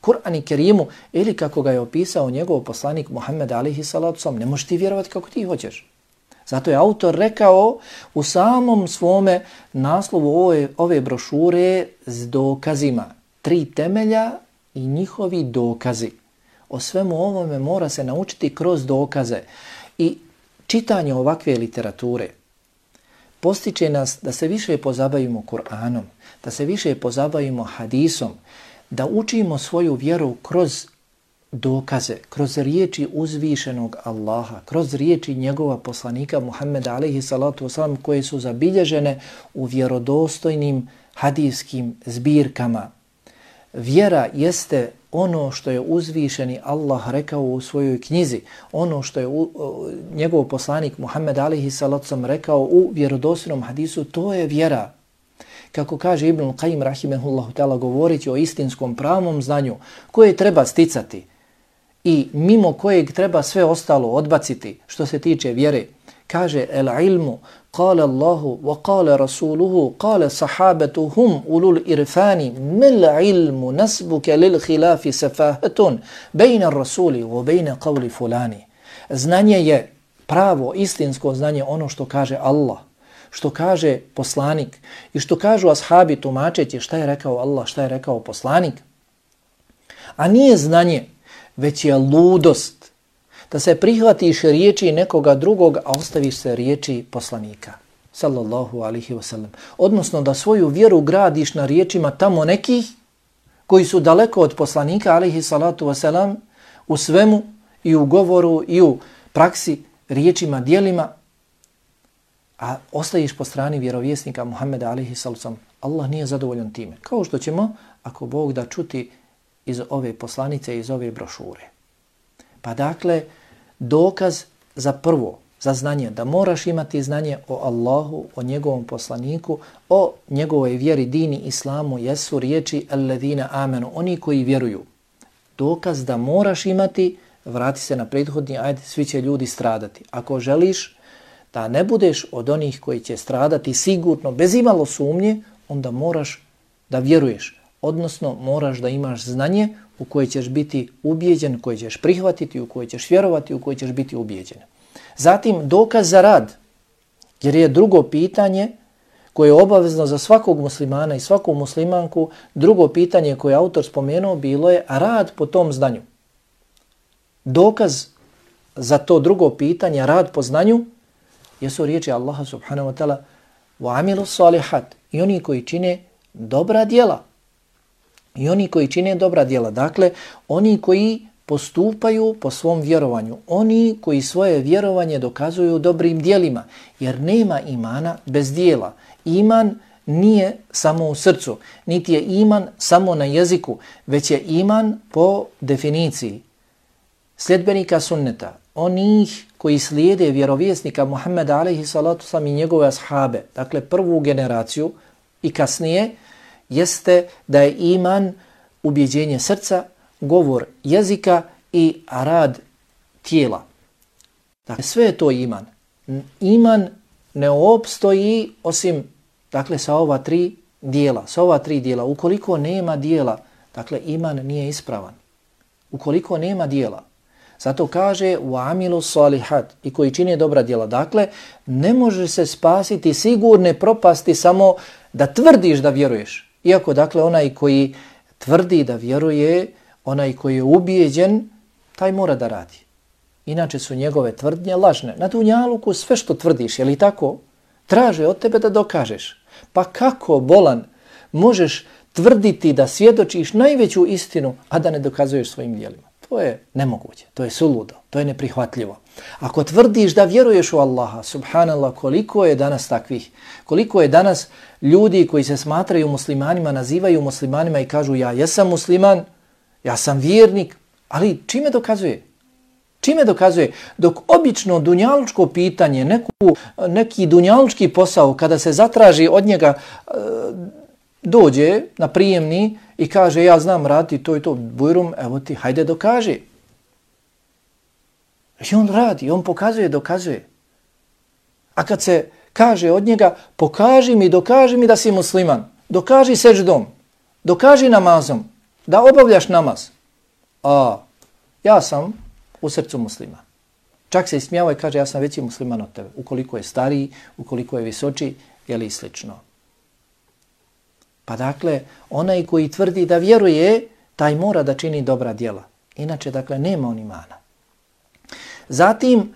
Kur'an i Kerimu, ili kako ga je opisao njegov poslanik Muhammed alihi salatu sam, ne možeš ti vjerovati kako ti hoćeš. Zato je autor rekao u samom svome naslovu ove, ove brošure s dokazima. Tri temelja i njihovi dokazi. O svemu ovome mora se naučiti kroz dokaze. I čitanje ovakve literature postiče nas da se više pozabavimo Kur'anom, da se više pozabavimo hadisom, da učimo svoju vjeru kroz dokaze, kroz riječi uzvišenog Allaha, kroz riječi njegova poslanika Muhammeda alaihi salatu wasalam koje su zabilježene u vjerodostojnim hadijskim zbirkama. Vjera jeste ono što je uzvišeni Allah rekao u svojoj knjizi, ono što je u, njegov poslanik Muhammed alihi salacom rekao u vjerodostojnom hadisu, to je vjera. Kako kaže Ibn Qayyim rahimehullahu ta'ala govoreći o istinskom pravom znanju koje treba sticati i mimo kojeg treba sve ostalo odbaciti što se tiče vjere. Kaže el ilmu, kale Allahu, wa kale Rasuluhu, kale sahabetuhum ulul irfani, mil ilmu nasbuke lil hilafi sefahetun, bejna Rasuli, wa bejna qavli fulani. Znanje je pravo, istinsko znanje, ono što kaže Allah, što kaže poslanik i što kažu ashabi tumačeći šta je rekao Allah, šta je rekao poslanik. A nije znanje već je ludost da se prihvatiš riječi nekoga drugog, a ostaviš se riječi poslanika. Sallallahu alihi wasallam. Odnosno da svoju vjeru gradiš na riječima tamo nekih koji su daleko od poslanika alihi salatu wasallam u svemu i u govoru i u praksi riječima, dijelima, a ostaviš po strani vjerovjesnika Muhammeda alihi salatu Allah nije zadovoljan time. Kao što ćemo, ako Bog da čuti iz ove poslanice, iz ove brošure. Pa dakle, dokaz za prvo, za znanje, da moraš imati znanje o Allahu, o njegovom poslaniku, o njegovoj vjeri, dini, islamu, jesu riječi alledhina amenu, oni koji vjeruju. Dokaz da moraš imati, vrati se na prethodni ajde, svi će ljudi stradati. Ako želiš da ne budeš od onih koji će stradati sigurno, bez imalo sumnje, onda moraš da vjeruješ, odnosno moraš da imaš znanje u koje ćeš biti ubijeđen, koje ćeš prihvatiti, u koje ćeš vjerovati, u koje ćeš biti ubijeđen. Zatim dokaz za rad, jer je drugo pitanje koje je obavezno za svakog muslimana i svaku muslimanku, drugo pitanje koje je autor spomenuo bilo je rad po tom znanju. Dokaz za to drugo pitanje, rad po znanju, jesu riječi Allaha subhanahu wa ta'ala وَعَمِلُوا salihat i oni koji čine dobra djela. I oni koji čine dobra djela, dakle, oni koji postupaju po svom vjerovanju, oni koji svoje vjerovanje dokazuju dobrim djelima, jer nema imana bez dijela. Iman nije samo u srcu, niti je iman samo na jeziku, već je iman po definiciji sljedbenika sunneta, onih koji slijede vjerovjesnika Muhammeda alaihi salatu sam i njegove ashabe, dakle prvu generaciju i kasnije, jeste da je iman ubjeđenje srca, govor jezika i rad tijela. Dakle, sve je to iman. Iman ne opstoji osim dakle, sa ova tri dijela. Sa ova tri dijela. Ukoliko nema dijela dakle iman nije ispravan. Ukoliko nema dijela, zato kaže u amilu salihat i koji čini dobra dijela. Dakle, ne može se spasiti sigurne propasti samo da tvrdiš da vjeruješ. Iako, dakle, onaj koji tvrdi da vjeruje, onaj koji je ubijeđen, taj mora da radi. Inače su njegove tvrdnje lažne. Na dunjaluku sve što tvrdiš, je li tako? Traže od tebe da dokažeš. Pa kako, bolan, možeš tvrditi da svjedočiš najveću istinu, a da ne dokazuješ svojim dijelima? To je nemoguće, to je suludo, to je neprihvatljivo. Ako tvrdiš da vjeruješ u Allaha, subhanallah, koliko je danas takvih, koliko je danas ljudi koji se smatraju muslimanima, nazivaju muslimanima i kažu ja jesam musliman, ja sam vjernik, ali čime dokazuje? Čime dokazuje? Dok obično dunjalučko pitanje, neku, neki dunjalučki posao, kada se zatraži od njega, e, dođe na prijemni i kaže ja znam raditi to i to, bujrum, evo ti, hajde dokaži. I on radi, on pokazuje, dokazuje. A kad se kaže od njega, pokaži mi, dokaži mi da si musliman, dokaži seždom, dokaži namazom, da obavljaš namaz. A, ja sam u srcu musliman. Čak se ismijava i kaže ja sam veći musliman od tebe. Ukoliko je stariji, ukoliko je visoči, je li slično. Pa dakle, onaj koji tvrdi da vjeruje, taj mora da čini dobra djela. Inače, dakle, nema on imana. Zatim,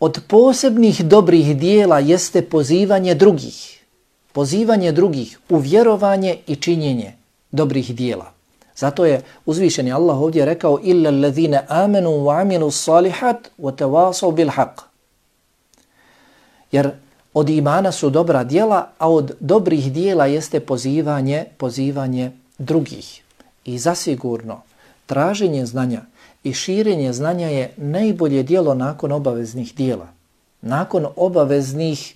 od posebnih dobrih dijela jeste pozivanje drugih. Pozivanje drugih u vjerovanje i činjenje dobrih dijela. Zato je uzvišeni Allah ovdje rekao illa allazina amanu wa amilu salihat wa tawasaw bil haqq. Jer od imana su dobra djela, a od dobrih djela jeste pozivanje, pozivanje drugih. I zasigurno traženje znanja i širenje znanja je najbolje djelo nakon obaveznih djela. Nakon obaveznih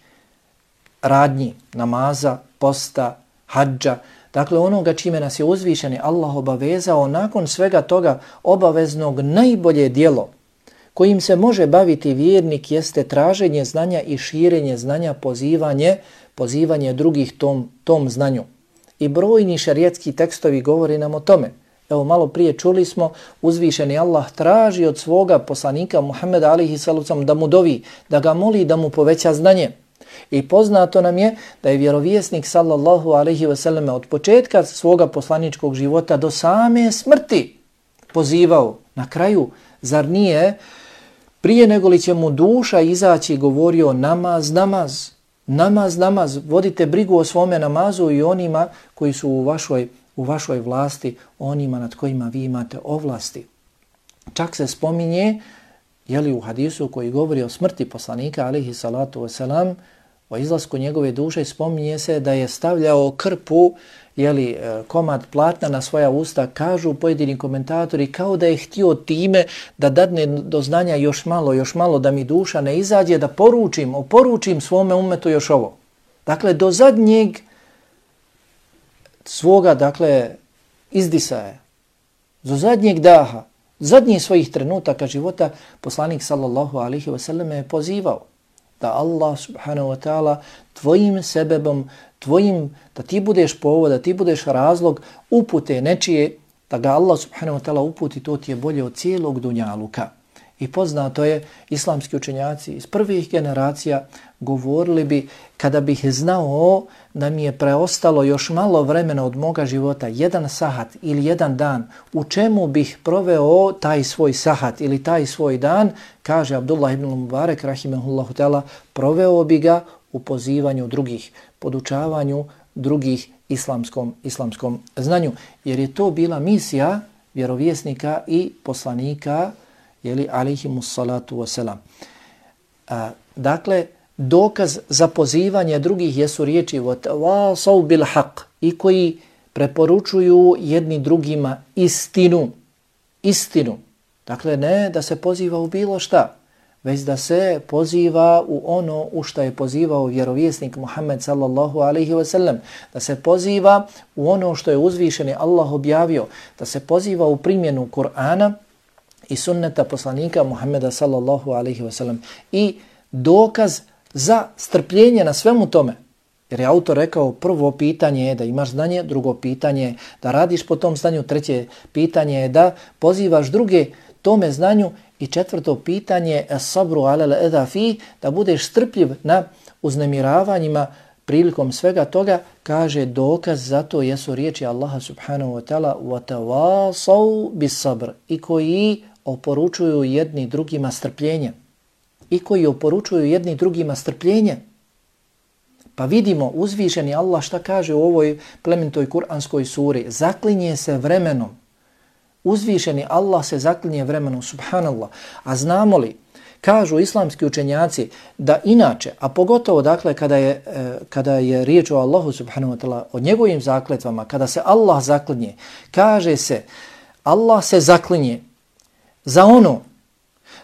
radnji, namaza, posta, hađa, Dakle, onoga čime nas je uzvišeni Allah obavezao, nakon svega toga obaveznog najbolje dijelo kojim se može baviti vjernik jeste traženje znanja i širenje znanja, pozivanje, pozivanje drugih tom, tom znanju. I brojni šarijetski tekstovi govori nam o tome. Evo malo prije čuli smo, uzvišeni Allah traži od svoga poslanika Muhammeda alihi salucam da mu dovi, da ga moli da mu poveća znanje. I poznato nam je da je vjerovjesnik sallallahu alaihi ve selleme od početka svoga poslaničkog života do same smrti pozivao na kraju, zar nije prije nego li će mu duša izaći govorio namaz, namaz, namaz, namaz, vodite brigu o svome namazu i onima koji su u vašoj, u vašoj vlasti, onima nad kojima vi imate ovlasti. Čak se spominje, jeli u hadisu koji govori o smrti poslanika, alihi salatu wasalam, o izlasku njegove duše spominje se da je stavljao krpu jeli, e, komad platna na svoja usta, kažu pojedini komentatori kao da je htio time da dadne do znanja još malo, još malo da mi duša ne izađe, da poručim, oporučim svome umetu još ovo. Dakle, do zadnjeg svoga, dakle, izdisaje, do zadnjeg daha, zadnjih svojih trenutaka života, poslanik sallallahu alihi wasallam je pozivao da Allah subhanahu wa ta'ala tvojim sebebom, tvojim, da ti budeš povod, da ti budeš razlog upute nečije, da ga Allah subhanahu wa ta'ala uputi, to ti je bolje od cijelog dunjaluka. I poznato je, islamski učenjaci iz prvih generacija govorili bi, kada bih znao da mi je preostalo još malo vremena od moga života, jedan sahat ili jedan dan, u čemu bih proveo taj svoj sahat ili taj svoj dan, kaže Abdullah ibn Mubarak, rahimahullahu ta'ala, proveo bi ga u pozivanju drugih, podučavanju drugih islamskom, islamskom znanju. Jer je to bila misija vjerovjesnika i poslanika, jeli, alihimu salatu wasalam. A, dakle, dokaz za pozivanje drugih jesu riječi wa bil haq i koji preporučuju jedni drugima istinu. Istinu. Dakle, ne da se poziva u bilo šta, već da se poziva u ono u što je pozivao vjerovjesnik Muhammed sallallahu alaihi wa sallam, da se poziva u ono što je uzvišeni Allah objavio, da se poziva u primjenu Kur'ana i sunneta poslanika Muhammeda sallallahu alaihi wa sallam i dokaz za strpljenje na svemu tome. Jer je autor rekao prvo pitanje je da imaš znanje, drugo pitanje je da radiš po tom znanju, treće pitanje je da pozivaš druge tome znanju i četvrto pitanje je sabru alel edafi, da budeš strpljiv na uznemiravanjima prilikom svega toga, kaže dokaz za to jesu riječi Allaha subhanahu wa ta'ala وَتَوَاسَوْ بِسَبْرِ i koji oporučuju jedni drugima strpljenje. I koji oporučuju jedni drugima strpljenje. Pa vidimo uzvišeni Allah šta kaže u ovoj plementoj kuranskoj suri. Zaklinje se vremenom. Uzvišeni Allah se zaklinje vremenom, subhanallah. A znamo li, kažu islamski učenjaci, da inače, a pogotovo dakle kada je, e, kada je riječ o Allahu subhanahu wa ta'ala, o njegovim zakletvama, kada se Allah zaklinje, kaže se, Allah se zaklinje za ono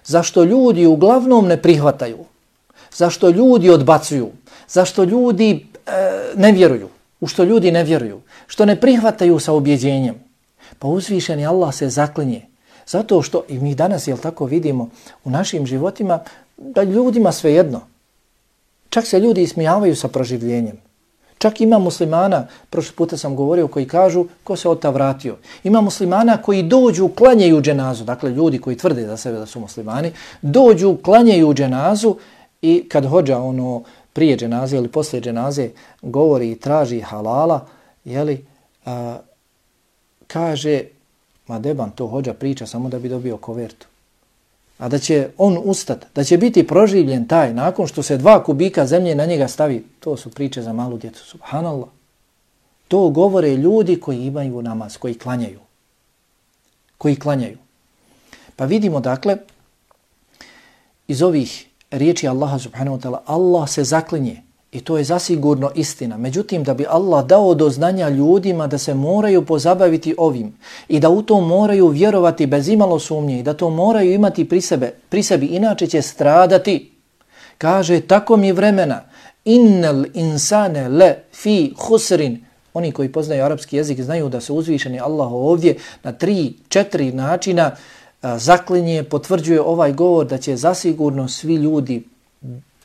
zašto ljudi uglavnom ne prihvataju, zašto ljudi odbacuju, zašto ljudi e, ne vjeruju, u što ljudi ne vjeruju, što ne prihvataju sa objeđenjem. Pa uzvišeni Allah se zaklinje. Zato što i mi danas, jel tako vidimo, u našim životima, da ljudima sve jedno. Čak se ljudi ismijavaju sa proživljenjem. Čak ima muslimana, prošli puta sam govorio, koji kažu ko se od ta vratio. Ima muslimana koji dođu, klanjaju dženazu, dakle ljudi koji tvrde za sebe da su muslimani, dođu, klanjaju dženazu i kad hođa ono prije dženaze ili poslije dženaze govori i traži halala, jeli, a, kaže, ma deban, to hođa priča samo da bi dobio kovertu. A da će on ustat, da će biti proživljen taj nakon što se dva kubika zemlje na njega stavi, to su priče za malu djecu, subhanallah. To govore ljudi koji imaju namaz, koji klanjaju. Koji klanjaju. Pa vidimo dakle, iz ovih riječi Allaha subhanahu wa ta'ala, Allah se zaklinje i to je zasigurno istina. Međutim, da bi Allah dao do znanja ljudima da se moraju pozabaviti ovim i da u to moraju vjerovati bez imalo sumnje i da to moraju imati pri, sebe, pri sebi, inače će stradati. Kaže, tako mi vremena, innel insane le fi husrin, oni koji poznaju arapski jezik znaju da se uzvišeni Allah ovdje na tri, četiri načina zaklinje, potvrđuje ovaj govor da će zasigurno svi ljudi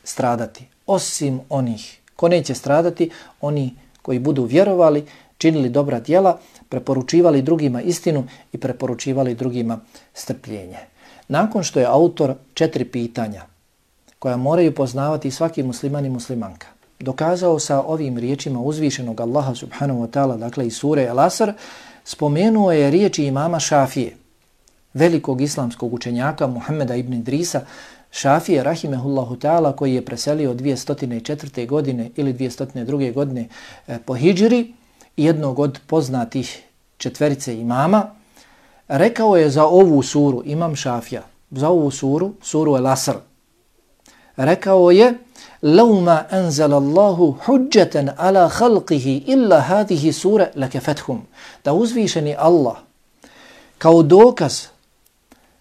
stradati, osim onih ko neće stradati, oni koji budu vjerovali, činili dobra djela, preporučivali drugima istinu i preporučivali drugima strpljenje. Nakon što je autor četiri pitanja koja moraju poznavati svaki musliman i muslimanka, dokazao sa ovim riječima uzvišenog Allaha subhanahu wa ta'ala, dakle i sure Al-Asr, spomenuo je riječi imama Šafije, velikog islamskog učenjaka Muhammeda ibn Idrisa, Šafije rahimehullahu ta'ala koji je preselio 204. godine ili 202. godine eh, po hijđri, jednog od poznatih četverice imama, rekao je za ovu suru, imam Šafija, za ovu suru, suru El Asr, rekao je لَوْمَا أَنْزَلَ اللَّهُ حُجَّةً عَلَى خَلْقِهِ إِلَّا هَذِهِ سُورَ لَكَفَتْهُمْ Da uzvišeni Allah kao dokaz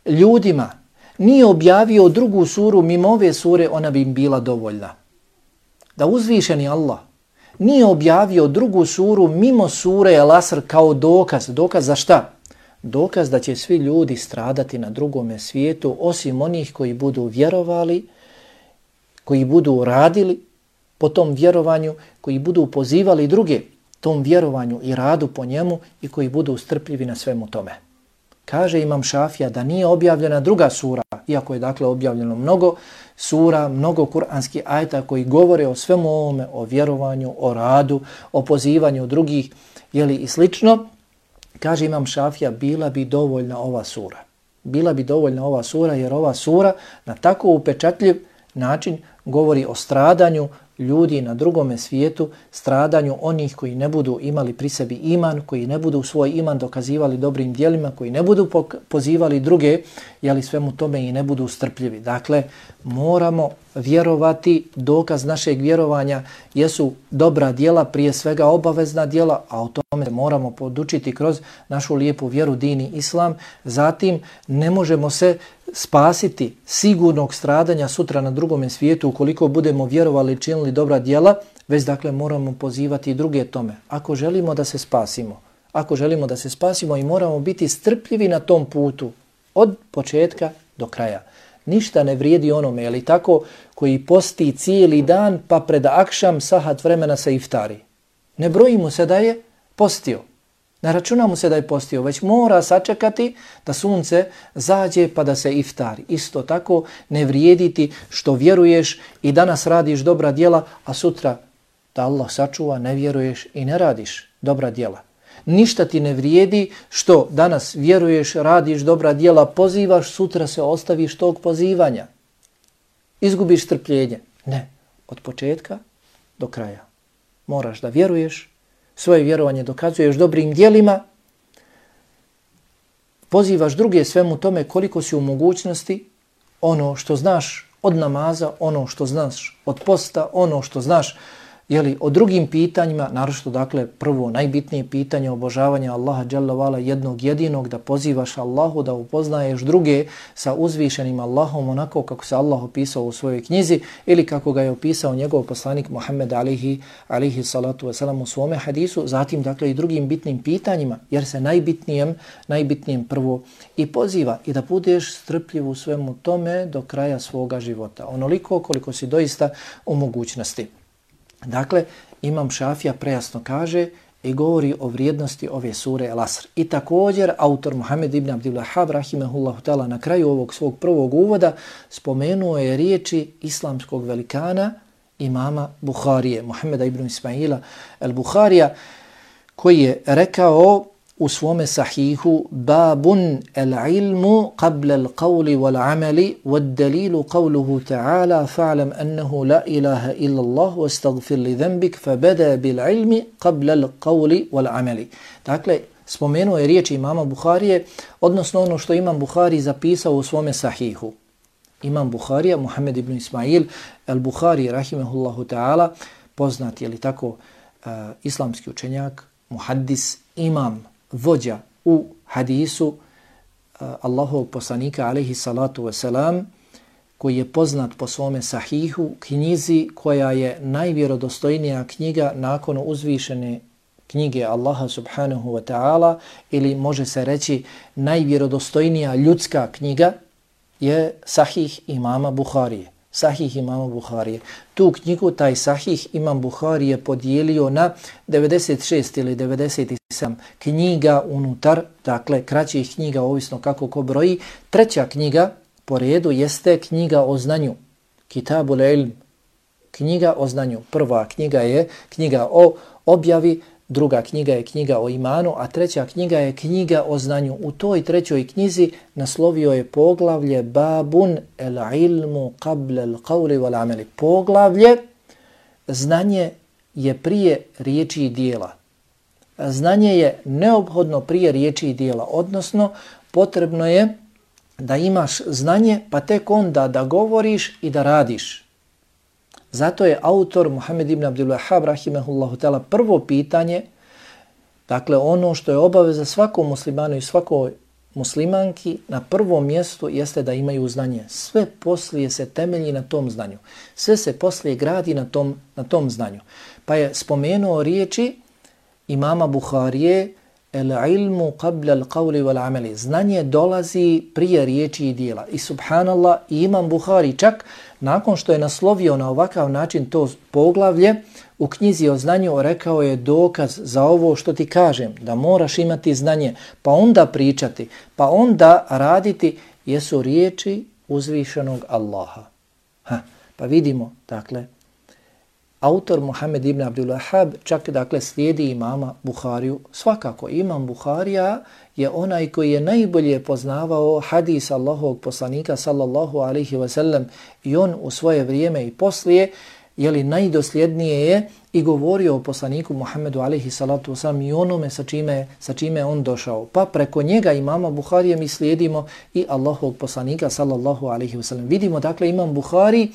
ljudima nije objavio drugu suru mimo ove sure, ona bi im bila dovoljna. Da uzvišeni Allah nije objavio drugu suru mimo sure Al-Asr kao dokaz. Dokaz za šta? Dokaz da će svi ljudi stradati na drugome svijetu osim onih koji budu vjerovali, koji budu radili po tom vjerovanju, koji budu pozivali druge tom vjerovanju i radu po njemu i koji budu strpljivi na svemu tome. Kaže Imam Šafija da nije objavljena druga sura, iako je dakle objavljeno mnogo sura, mnogo kuranskih ajta koji govore o svemu ovome, o vjerovanju, o radu, o pozivanju drugih, jeli i slično. Kaže Imam Šafija, bila bi dovoljna ova sura. Bila bi dovoljna ova sura jer ova sura na tako upečatljiv način govori o stradanju, ljudi na drugome svijetu, stradanju onih koji ne budu imali pri sebi iman, koji ne budu svoj iman dokazivali dobrim dijelima, koji ne budu pozivali druge, jeli svemu tome i ne budu strpljivi. Dakle, moramo vjerovati, dokaz našeg vjerovanja jesu dobra dijela, prije svega obavezna dijela, a o tome moramo podučiti kroz našu lijepu vjeru dini islam. Zatim, ne možemo se spasiti sigurnog stradanja sutra na drugom svijetu ukoliko budemo vjerovali činili dobra djela, već dakle moramo pozivati i druge tome. Ako želimo da se spasimo, ako želimo da se spasimo i moramo biti strpljivi na tom putu od početka do kraja. Ništa ne vrijedi onome, ali tako, koji posti cijeli dan pa pred akšam sahat vremena se iftari. Ne brojimo se da je postio. Ne računamo se da je postio, već mora sačekati da sunce zađe pa da se iftari. Isto tako ne vrijediti što vjeruješ i danas radiš dobra djela, a sutra da Allah sačuva ne vjeruješ i ne radiš dobra djela. Ništa ti ne vrijedi što danas vjeruješ, radiš dobra djela, pozivaš, sutra se ostaviš tog pozivanja. Izgubiš strpljenje. Ne, od početka do kraja. Moraš da vjeruješ, svoje vjerovanje dokazuješ dobrim dijelima, pozivaš druge svemu tome koliko si u mogućnosti, ono što znaš od namaza, ono što znaš od posta, ono što znaš jeli, o drugim pitanjima, narošto dakle prvo najbitnije pitanje obožavanja Allaha dželle jednog jedinog da pozivaš Allahu da upoznaješ druge sa uzvišenim Allahom onako kako se Allah opisao u svojoj knjizi ili kako ga je opisao njegov poslanik Muhammed alihi alihi salatu wasalam u svome hadisu, zatim dakle i drugim bitnim pitanjima jer se najbitnijem najbitnijem prvo i poziva i da budeš strpljiv u svemu tome do kraja svoga života. Onoliko koliko si doista u mogućnosti. Dakle, Imam Šafija prejasno kaže i govori o vrijednosti ove sure El Asr. I također, autor Muhammed ibn Abdillahab, rahimehullahu ta'ala, na kraju ovog svog prvog uvoda spomenuo je riječi islamskog velikana imama Buharije, Muhammeda ibn Ismaila el-Bukharija, koji je rekao u svome sahihu babun al-ilmu qabla al-qawli wal-amali wad-dalilu qawluhu ta'ala fa'lam annahu la ilaha illa Allah wastaghfir li dhanbik fabada bil-ilmi qabla al-qawli wal-amali. Dakle, spomenuo je riječi imama Buharije, odnosno ono što imam Buhari zapisao u svome sahihu. Imam Buharija, Muhammed ibn Ismail, al-Bukhari, rahimehullahu ta'ala, poznat je li tako uh, islamski učenjak, muhaddis, imam, vođa u hadisu uh, Allahovog poslanika alaihi salatu wasalam koji je poznat po svome sahihu, knjizi koja je najvjerodostojnija knjiga nakon uzvišene knjige Allaha subhanahu wa ta'ala ili može se reći najvjerodostojnija ljudska knjiga je sahih imama Buharije. Sahih imama Buharije. Tu knjigu, taj Sahih imam Buharije podijelio na 96 ili 97 knjiga unutar, dakle kraćih knjiga, ovisno kako ko broji. Treća knjiga po redu jeste knjiga o znanju. Kitabul ilm. Knjiga o znanju. Prva knjiga je knjiga o objavi, druga knjiga je knjiga o imanu, a treća knjiga je knjiga o znanju. U toj trećoj knjizi naslovio je poglavlje Babun el ilmu qabla al qawli wal amali. Poglavlje znanje je prije riječi i dijela. Znanje je neophodno prije riječi i dijela, odnosno potrebno je da imaš znanje pa tek onda da govoriš i da radiš. Zato je autor Muhammed ibn Abdullahab rahimehullahu ta'ala prvo pitanje, dakle ono što je obaveza svakom muslimanu i svakoj muslimanki na prvom mjestu jeste da imaju znanje. Sve poslije se temelji na tom znanju. Sve se poslije gradi na tom, na tom znanju. Pa je spomenuo riječi imama Buharije el ilmu qabla al qawli wal amali. Znanje dolazi prije riječi i dijela. I subhanallah, imam Buhari čak nakon što je naslovio na ovakav način to poglavlje, u knjizi o znanju rekao je dokaz za ovo što ti kažem, da moraš imati znanje, pa onda pričati, pa onda raditi, jesu riječi uzvišenog Allaha. Ha, pa vidimo, dakle, autor Muhammed ibn Abdullahab čak dakle slijedi imama Buhariju. Svakako imam Buharija je onaj koji je najbolje poznavao hadis Allahovog poslanika sallallahu alaihi ve sellem i on u svoje vrijeme i poslije je li najdosljednije je i govorio o poslaniku Muhammedu alaihi salatu wasalam i onome sa čime, sa čime on došao. Pa preko njega imama Buharije mi slijedimo i Allahovog poslanika sallallahu alaihi wasalam. Vidimo dakle imam Buhari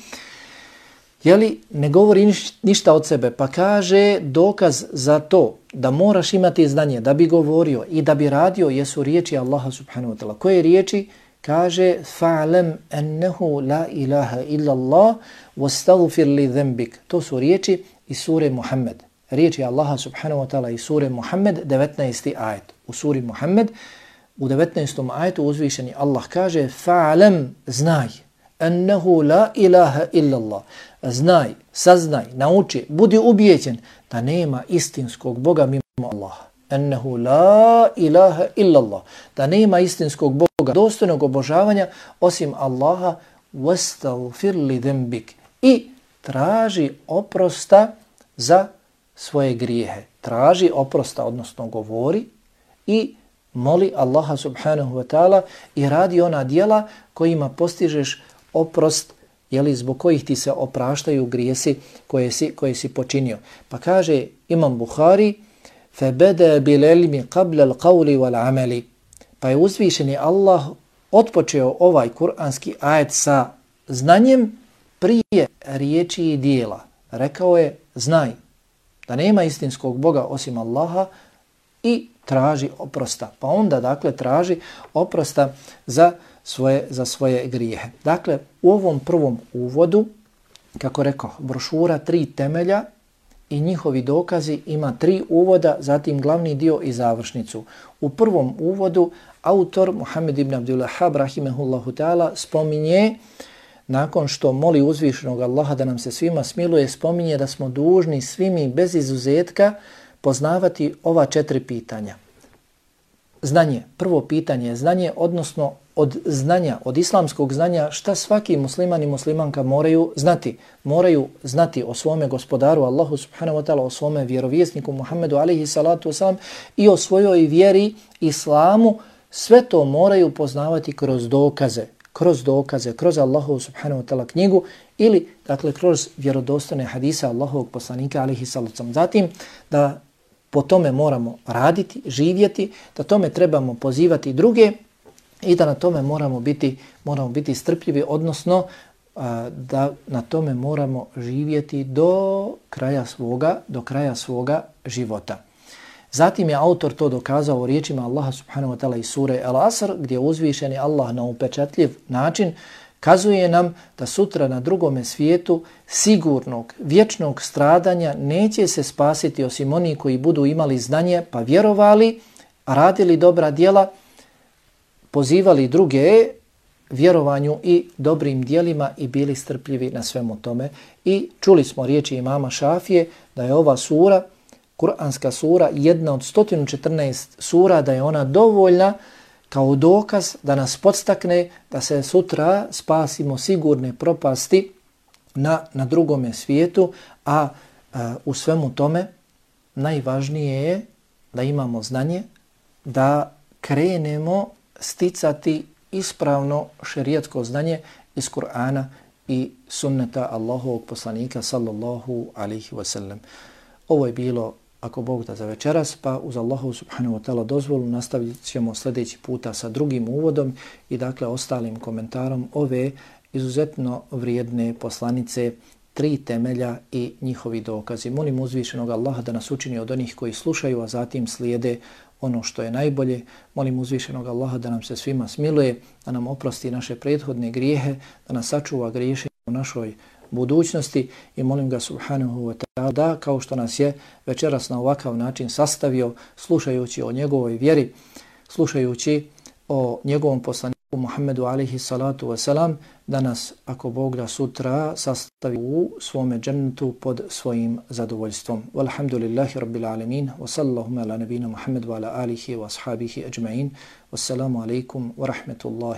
jeli, ne govori ništa od sebe, pa kaže dokaz za to da moraš imati znanje da bi govorio i da bi radio jesu riječi Allaha subhanahu wa ta'ala. Koje riječi? Kaže fa'lam ennehu la ilaha illa Allah wastaghfir li dhanbik. To su riječi iz sure Muhammed. Riječi Allaha subhanahu wa ta'ala iz sure Muhammed 19. ajet. U suri Muhammed u 19. ajetu uzvišeni Allah kaže fa'lam znaj ennehu la ilaha illa Allah Znaj, saznaj, nauči, budi ubijećen da nema istinskog Boga mimo Allaha. Ennehu la ilaha illallah. Da nema istinskog Boga, dostojnog obožavanja osim Allaha wastaghfir li dhanbik. I traži oprosta za svoje grijehe. Traži oprosta, odnosno govori i moli Allaha subhanahu wa ta'ala i radi ona dijela kojima postižeš oprost jeli, zbog kojih ti se opraštaju grijesi koje si, koje si počinio. Pa kaže Imam Bukhari فَبَدَ بِلَلْمِ قَبْلَ الْقَوْلِ وَالْعَمَلِ Pa je uzvišeni Allah otpočeo ovaj kuranski ajet sa znanjem prije riječi i dijela. Rekao je, znaj da nema istinskog Boga osim Allaha i traži oprosta. Pa onda, dakle, traži oprosta za svoje, za svoje grijehe. Dakle, u ovom prvom uvodu, kako rekao, brošura tri temelja i njihovi dokazi ima tri uvoda, zatim glavni dio i završnicu. U prvom uvodu autor Muhammed ibn Abdullahab, rahimehullahu ta'ala, spominje nakon što moli uzvišenog Allaha da nam se svima smiluje, spominje da smo dužni svimi bez izuzetka poznavati ova četiri pitanja. Znanje, prvo pitanje je znanje, odnosno od znanja, od islamskog znanja, šta svaki musliman i muslimanka moraju znati. Moraju znati o svome gospodaru Allahu subhanahu wa ta'ala, o svome vjerovjesniku Muhammedu alihi salatu wasalam i o svojoj vjeri islamu, sve to moraju poznavati kroz dokaze, kroz dokaze, kroz Allahu subhanahu wa ta'ala knjigu ili dakle kroz vjerodostane hadise Allahovog poslanika alihi salatu wasalam. Zatim da po tome moramo raditi, živjeti, da tome trebamo pozivati druge i da na tome moramo biti, moramo biti strpljivi, odnosno da na tome moramo živjeti do kraja svoga, do kraja svoga života. Zatim je autor to dokazao u riječima Allaha subhanahu wa ta'ala iz sure Al-Asr, gdje uzvišeni Allah na upečatljiv način kazuje nam da sutra na drugome svijetu sigurnog, vječnog stradanja neće se spasiti osim oni koji budu imali znanje pa vjerovali, radili dobra djela, pozivali druge vjerovanju i dobrim dijelima i bili strpljivi na svemu tome. I čuli smo riječi imama Šafije da je ova sura, kuranska sura, jedna od 114 sura, da je ona dovoljna kao dokaz da nas podstakne da se sutra spasimo sigurne propasti na, na drugome svijetu, a, a u svemu tome najvažnije je da imamo znanje, da krenemo sticati ispravno šerijatsko znanje iz Kur'ana i sunneta Allahovog poslanika sallallahu alihi wasallam. Ovo je bilo ako Bog da za večeras, pa uz Allahu subhanahu wa ta'ala dozvolu nastavit ćemo sljedeći puta sa drugim uvodom i dakle ostalim komentarom ove izuzetno vrijedne poslanice tri temelja i njihovi dokazi. Molim uzvišenog Allaha da nas učini od onih koji slušaju, a zatim slijede ono što je najbolje. Molim uzvišenog Allaha da nam se svima smiluje, da nam oprosti naše prethodne grijehe, da nas sačuva griješenje u našoj budućnosti i molim ga subhanahu wa ta'ala da kao što nas je večeras na ovakav način sastavio slušajući o njegovoj vjeri, slušajući o njegovom poslaniku Muhammedu alaihi salatu wa salam, da nas ako Bog da sutra sastavi u svome džennetu pod svojim zadovoljstvom. Walhamdulillahi rabbil alemin wa sallahu ala nabina Muhammedu ala alihi wa ashabihi ajma'in. Wassalamu alaikum wa rahmetullahi